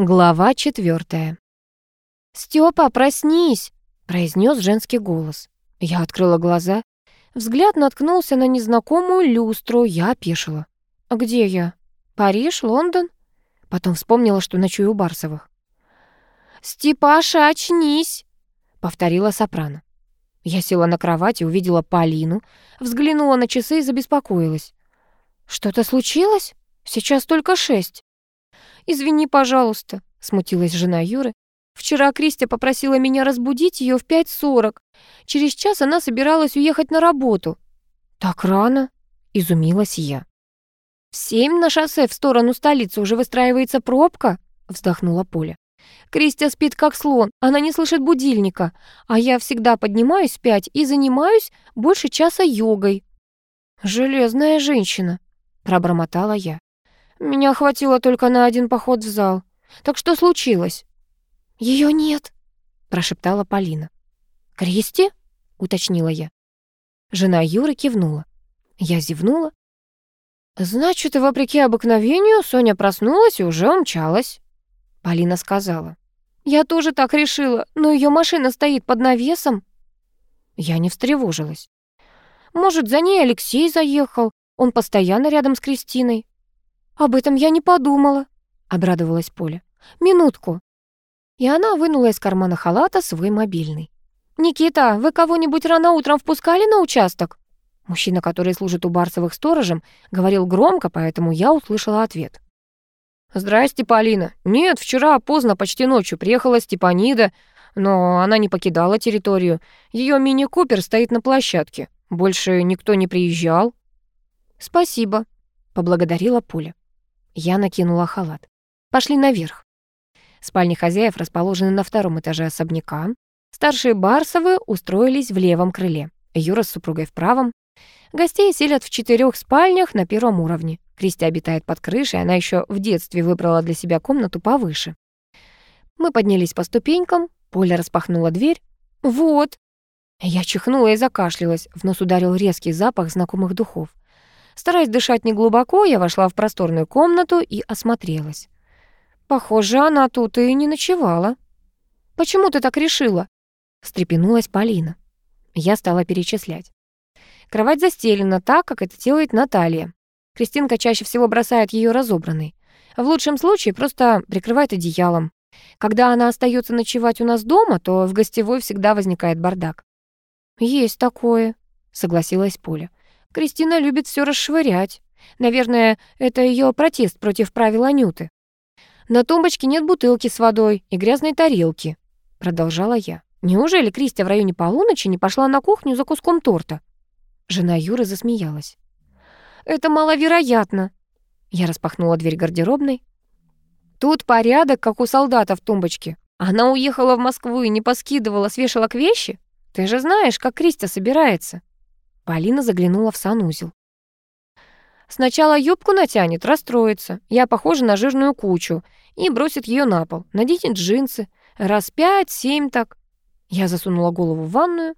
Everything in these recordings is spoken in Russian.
Глава четвертая. «Стёпа, проснись!» — произнес женский голос. Я открыла глаза. Взгляд наткнулся на незнакомую люстру. Я опешила. «А где я? Париж? Лондон?» Потом вспомнила, что ночую у Барсовых. «Степаша, очнись!» — повторила сопрано. Я села на кровать и увидела Полину, взглянула на часы и забеспокоилась. «Что-то случилось? Сейчас только шесть». «Извини, пожалуйста», — смутилась жена Юры. «Вчера Кристи попросила меня разбудить ее в 5.40. Через час она собиралась уехать на работу». «Так рано?» — изумилась я. «В семь на шоссе в сторону столицы уже выстраивается пробка», — вздохнула Поля. «Кристи спит как слон, она не слышит будильника, а я всегда поднимаюсь в пять и занимаюсь больше часа йогой». «Железная женщина», — пробормотала я. Меня хватило только на один поход в зал. Так что случилось? Ее нет, прошептала Полина. Кристи? уточнила я. Жена Юры кивнула. Я зевнула. Значит, вопреки обыкновению, Соня проснулась и уже умчалась. Полина сказала. Я тоже так решила, но ее машина стоит под навесом. Я не встревожилась. Может, за ней Алексей заехал? Он постоянно рядом с Кристиной. «Об этом я не подумала», — обрадовалась Поля. «Минутку». И она вынула из кармана халата свой мобильный. «Никита, вы кого-нибудь рано утром впускали на участок?» Мужчина, который служит у Барсовых сторожем, говорил громко, поэтому я услышала ответ. «Здрасте, Полина. Нет, вчера поздно, почти ночью, приехала Степанида, но она не покидала территорию. Ее мини-купер стоит на площадке. Больше никто не приезжал». «Спасибо», — поблагодарила Поля. Я накинула халат. Пошли наверх. Спальни хозяев расположены на втором этаже особняка. Старшие Барсовы устроились в левом крыле. Юра с супругой в правом. Гостей селят в четырех спальнях на первом уровне. Кристи обитает под крышей, она еще в детстве выбрала для себя комнату повыше. Мы поднялись по ступенькам, Поля распахнула дверь. «Вот!» Я чихнула и закашлялась, в нос ударил резкий запах знакомых духов. Стараясь дышать неглубоко, я вошла в просторную комнату и осмотрелась. Похоже, она тут и не ночевала. «Почему ты так решила?» — встрепенулась Полина. Я стала перечислять. Кровать застелена так, как это делает Наталья. Кристинка чаще всего бросает ее разобранной. В лучшем случае просто прикрывает одеялом. Когда она остается ночевать у нас дома, то в гостевой всегда возникает бардак. «Есть такое», — согласилась Поля. Кристина любит все расшвырять. Наверное, это ее протест против правил Анюты. На тумбочке нет бутылки с водой и грязной тарелки, продолжала я. Неужели Кристия в районе полуночи не пошла на кухню за куском торта? Жена Юры засмеялась. Это маловероятно. Я распахнула дверь гардеробной. Тут порядок, как у солдата в тумбочке. Она уехала в Москву и не поскидывала с вешалок вещи. Ты же знаешь, как Кристия собирается. Полина заглянула в санузел. Сначала юбку натянет, расстроится. Я похожа на жирную кучу. И бросит ее на пол. Наденет джинсы. Раз пять, семь так. Я засунула голову в ванную.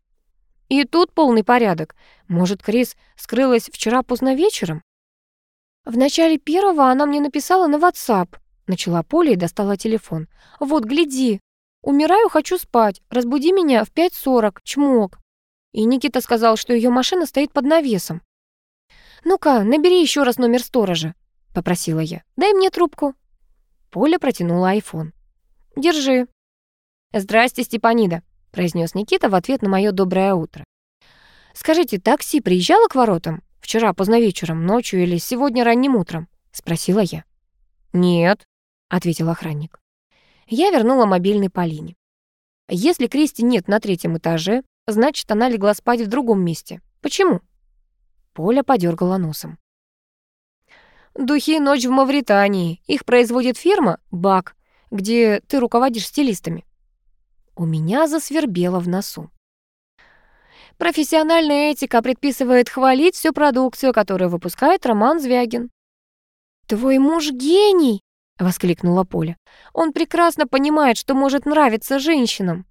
И тут полный порядок. Может, Крис скрылась вчера поздно вечером? В начале первого она мне написала на WhatsApp. Начала Поля и достала телефон. Вот, гляди. Умираю, хочу спать. Разбуди меня в 5.40. Чмок. И Никита сказал, что ее машина стоит под навесом. «Ну-ка, набери еще раз номер сторожа», — попросила я. «Дай мне трубку». Поля протянула айфон. «Держи». «Здрасте, Степанида», — произнес Никита в ответ на мое доброе утро. «Скажите, такси приезжало к воротам? Вчера поздно вечером, ночью или сегодня ранним утром?» — спросила я. «Нет», — ответил охранник. Я вернула мобильный Полине. Если Кристи нет на третьем этаже, Значит, она легла спать в другом месте. Почему? Поля подергала носом. Духи «Ночь в Мавритании». Их производит фирма «Бак», где ты руководишь стилистами. У меня засвербело в носу. Профессиональная этика предписывает хвалить всю продукцию, которую выпускает Роман Звягин. «Твой муж гений!» — воскликнула Поля. «Он прекрасно понимает, что может нравиться женщинам».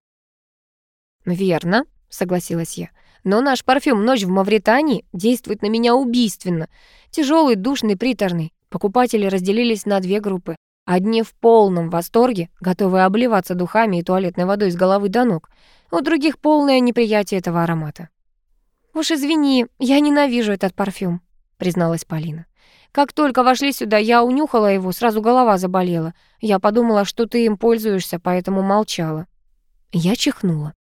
«Верно», — согласилась я. «Но наш парфюм «Ночь в Мавритании» действует на меня убийственно. Тяжелый, душный, приторный. Покупатели разделились на две группы. Одни в полном восторге, готовы обливаться духами и туалетной водой с головы до ног. У других полное неприятие этого аромата. «Уж извини, я ненавижу этот парфюм», — призналась Полина. «Как только вошли сюда, я унюхала его, сразу голова заболела. Я подумала, что ты им пользуешься, поэтому молчала». Я чихнула.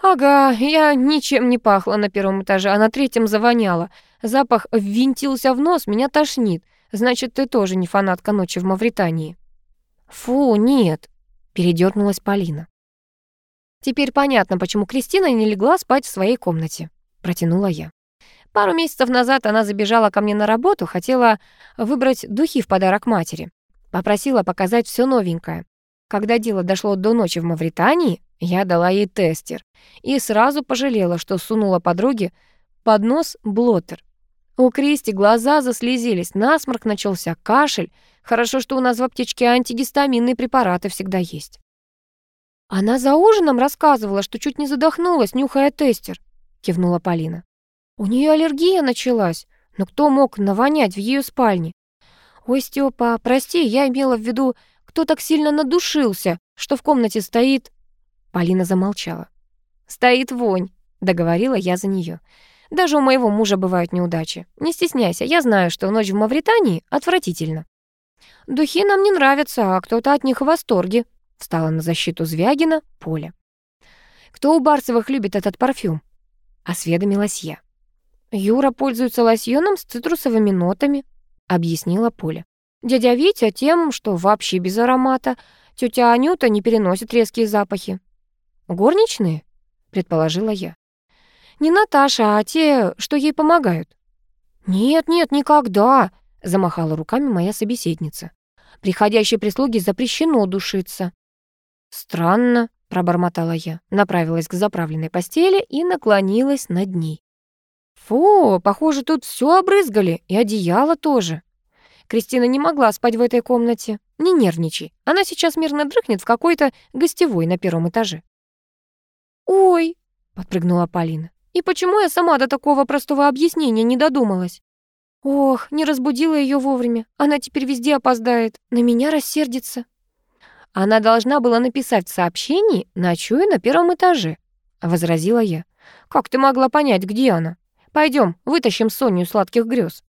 «Ага, я ничем не пахла на первом этаже, а на третьем завоняла. Запах ввинтился в нос, меня тошнит. Значит, ты тоже не фанатка ночи в Мавритании». «Фу, нет», — передернулась Полина. «Теперь понятно, почему Кристина не легла спать в своей комнате», — протянула я. Пару месяцев назад она забежала ко мне на работу, хотела выбрать духи в подарок матери. Попросила показать все новенькое. Когда дело дошло до ночи в Мавритании, я дала ей тестер и сразу пожалела, что сунула подруге под нос блоттер. У Кристи глаза заслезились, насморк начался, кашель. Хорошо, что у нас в аптечке антигистаминные препараты всегда есть. Она за ужином рассказывала, что чуть не задохнулась, нюхая тестер, кивнула Полина. У нее аллергия началась, но кто мог навонять в ее спальне? Ой, Степа, прости, я имела в виду, кто так сильно надушился, что в комнате стоит Полина замолчала. «Стоит вонь», — договорила я за нее. «Даже у моего мужа бывают неудачи. Не стесняйся, я знаю, что ночь в Мавритании отвратительно». «Духи нам не нравятся, а кто-то от них в восторге», — встала на защиту Звягина Поля. «Кто у Барсовых любит этот парфюм?» — осведомилась я. «Юра пользуется лосьоном с цитрусовыми нотами», — объяснила Поля. «Дядя Витя тем, что вообще без аромата. Тетя Анюта не переносит резкие запахи. «Горничные?» — предположила я. «Не Наташа, а те, что ей помогают». «Нет, нет, никогда», — замахала руками моя собеседница. «Приходящей прислуге запрещено душиться». «Странно», — пробормотала я, направилась к заправленной постели и наклонилась над ней. «Фу, похоже, тут все обрызгали, и одеяло тоже». Кристина не могла спать в этой комнате. Не нервничай, она сейчас мирно дрыхнет в какой-то гостевой на первом этаже. «Ой!» — подпрыгнула Полина. «И почему я сама до такого простого объяснения не додумалась?» «Ох, не разбудила ее вовремя. Она теперь везде опоздает. На меня рассердится». «Она должна была написать в сообщении «Ночую на первом этаже», — возразила я. «Как ты могла понять, где она? Пойдем, вытащим Соню сладких грез».